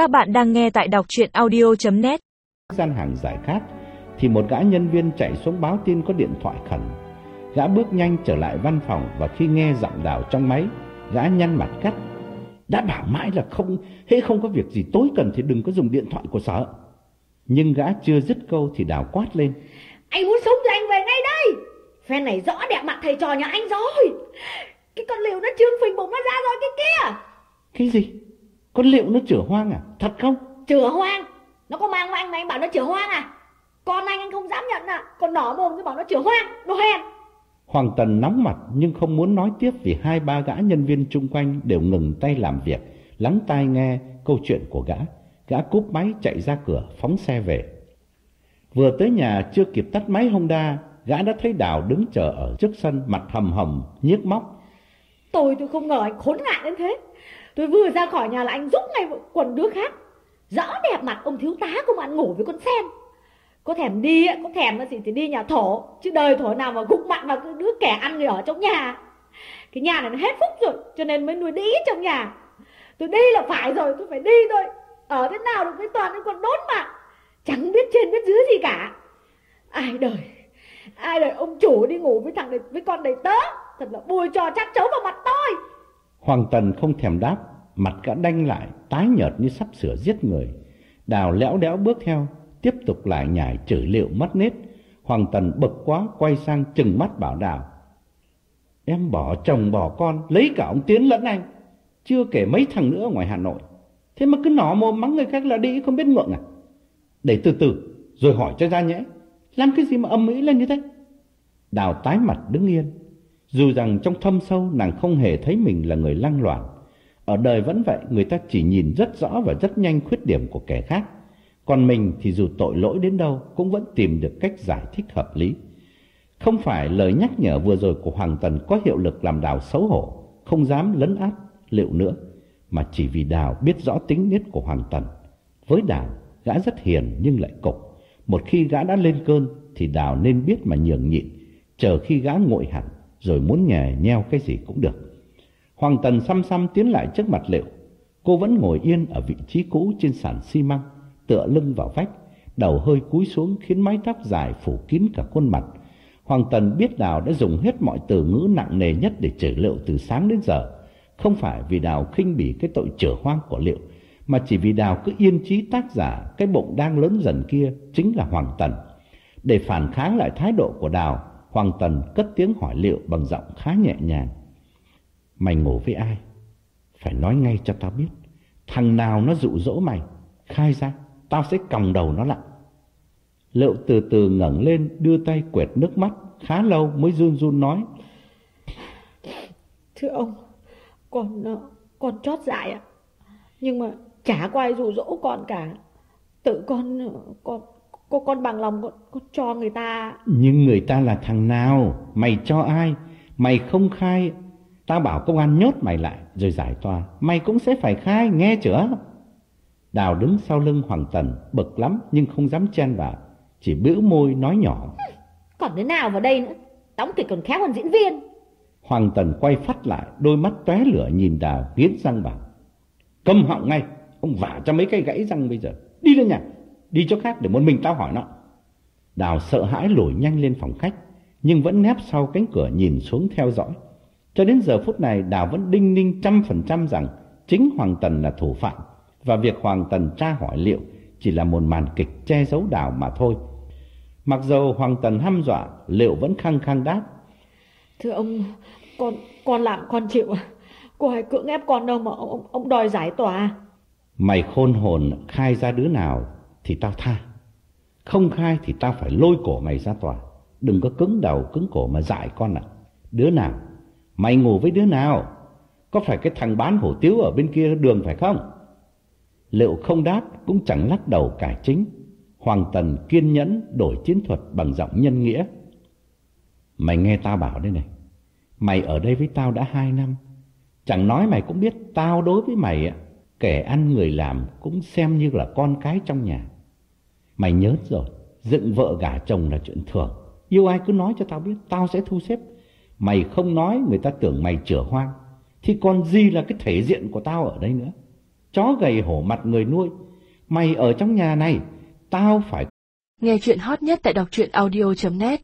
Các bạn đang nghe tại đọc chuyện audio.net gian hàng giải khát thì một gã nhân viên chạy xuống báo tin có điện thoại khẩn. Gã bước nhanh trở lại văn phòng và khi nghe giọng đào trong máy, gã nhăn mặt cắt. Đã bảo mãi là không, hễ không có việc gì tối cần thì đừng có dùng điện thoại của sở. Nhưng gã chưa dứt câu thì đào quát lên. Anh muốn sống thì anh về ngay đây Phen này rõ đẹp mặt thầy trò nhà anh rồi Cái con liều nó trương phình bụng nó ra rồi cái kia Cái gì? Con liệu nó chữa hoang à? Thật không? Chữa hoang Nó có mang anh mà anh bảo nó chữa hoang à Con anh anh không dám nhận à Còn nỏ mồm cứ bảo nó chữa hoang Đồ hèn Hoàng Tần nóng mặt nhưng không muốn nói tiếp vì hai ba gã nhân viên chung quanh đều ngừng tay làm việc, lắng tai nghe câu chuyện của gã. Gã cúp máy chạy ra cửa, phóng xe về. Vừa tới nhà chưa kịp tắt máy Honda, gã đã thấy Đào đứng chờ ở trước sân mặt hầm hầm, nhiếc móc. Tôi tôi không ngờ anh khốn nạn đến thế. Tôi vừa ra khỏi nhà là anh giúp ngay quần đứa khác. Rõ đẹp mặt ông thiếu tá công an ngủ với con sen. Có thèm đi, có thèm gì thì đi nhà thổ. Chứ đời thổ nào mà gục mặt vào cái đứa kẻ ăn người ở trong nhà. Cái nhà này nó hết phúc rồi Cho nên mới nuôi đĩ trong nhà. Tôi đi là phải rồi, tôi phải đi thôi. Ở thế nào được với toàn nó còn đốt mà Chẳng biết trên biết dưới gì cả. Ai đời Ai đời ông chủ đi ngủ với thằng này, với con đầy tớ? Thật là bùi trò chát chấu vào mặt tôi Hoàng Tần không thèm đáp, mặt gã đanh lại, tái nhợt như sắp sửa giết người. Đào lẽo đẽo bước theo, tiếp tục lại nhảy chửi liệu mất nết. Hoàng Tần bực quá, quay sang chừng mắt bảo Đào. Em bỏ chồng bỏ con, lấy cả ông Tiến lẫn anh. Chưa kể mấy thằng nữa ngoài Hà Nội. Thế mà cứ nỏ mồm mắng người khác là đi không biết ngượng à? Để từ từ, rồi hỏi cho ra nhẽ. Làm cái gì mà âm mỹ lên như thế? Đào tái mặt đứng yên. Dù rằng trong thâm sâu nàng không hề thấy mình là người lăng loạn. Ở đời vẫn vậy, người ta chỉ nhìn rất rõ và rất nhanh khuyết điểm của kẻ khác. Còn mình thì dù tội lỗi đến đâu cũng vẫn tìm được cách giải thích hợp lý. Không phải lời nhắc nhở vừa rồi của Hoàng Tần có hiệu lực làm Đào xấu hổ, không dám lấn át liệu nữa, mà chỉ vì Đào biết rõ tính nết của Hoàng Tần. Với Đào, gã rất hiền nhưng lại cục. Một khi gã đã lên cơn thì Đào nên biết mà nhường nhịn, chờ khi gã nguội hẳn rồi muốn nhè nheo cái gì cũng được. Hoàng Tần xăm xăm tiến lại trước mặt liệu. Cô vẫn ngồi yên ở vị trí cũ trên sàn xi măng, tựa lưng vào vách, đầu hơi cúi xuống khiến mái tóc dài phủ kín cả khuôn mặt. Hoàng Tần biết Đào đã dùng hết mọi từ ngữ nặng nề nhất để chửi liệu từ sáng đến giờ. Không phải vì Đào khinh bỉ cái tội chửa hoang của liệu, mà chỉ vì Đào cứ yên chí tác giả cái bụng đang lớn dần kia chính là Hoàng Tần. Để phản kháng lại thái độ của Đào, Hoàng Tần cất tiếng hỏi liệu bằng giọng khá nhẹ nhàng. Mày ngủ với ai? Phải nói ngay cho tao biết. Thằng nào nó dụ dỗ mày? Khai ra, tao sẽ còng đầu nó lại. Liệu từ từ ngẩng lên đưa tay quẹt nước mắt khá lâu mới run run nói. Thưa ông, con ờ, con chót dại ạ. Nhưng mà chả có ai dụ dỗ con cả. Tự con ờ, con con, con bằng lòng con, con cho người ta. Nhưng người ta là thằng nào? Mày cho ai? Mày không khai, tao bảo công an nhốt mày lại rồi giải tòa. Mày cũng sẽ phải khai, nghe chưa? Đào đứng sau lưng Hoàng Tần, bực lắm nhưng không dám chen vào, chỉ bĩu môi nói nhỏ. Còn thế nào vào đây nữa? Đóng kịch còn khéo hơn diễn viên. Hoàng Tần quay phát lại, đôi mắt tóe lửa nhìn Đào, nghiến răng bảo. Câm họng ngay, ông vả cho mấy cây gãy răng bây giờ. Đi lên nhà, đi chỗ khác để một mình tao hỏi nó. Đào sợ hãi lùi nhanh lên phòng khách, nhưng vẫn nép sau cánh cửa nhìn xuống theo dõi. Cho đến giờ phút này Đào vẫn đinh ninh trăm phần trăm rằng chính Hoàng Tần là thủ phạm và việc Hoàng Tần tra hỏi liệu chỉ là một màn kịch che giấu Đào mà thôi. Mặc dù Hoàng Tần hăm dọa, liệu vẫn khăng khăng đáp. Thưa ông, con con làm con chịu. Cô hãy cưỡng ép con đâu mà ông, ông đòi giải tòa. Mày khôn hồn khai ra đứa nào thì tao tha. Không khai thì tao phải lôi cổ mày ra tòa. Đừng có cứng đầu, cứng cổ mà dại con ạ. Đứa nào? Mày ngủ với đứa nào? Có phải cái thằng bán hủ tiếu ở bên kia đường phải không? Liệu không đáp cũng chẳng lắc đầu cải chính. Hoàng Tần kiên nhẫn đổi chiến thuật bằng giọng nhân nghĩa. Mày nghe tao bảo đây này. Mày ở đây với tao đã hai năm. Chẳng nói mày cũng biết tao đối với mày ạ. Kẻ ăn người làm cũng xem như là con cái trong nhà. Mày nhớ rồi, dựng vợ gả chồng là chuyện thường. Yêu ai cứ nói cho tao biết, tao sẽ thu xếp. Mày không nói người ta tưởng mày chửa hoang. Thì còn gì là cái thể diện của tao ở đây nữa. chó gầy hổ mặt người nuôi. Mày ở trong nhà này, tao phải Nghe chuyện hot nhất tại đọc truyện audio.net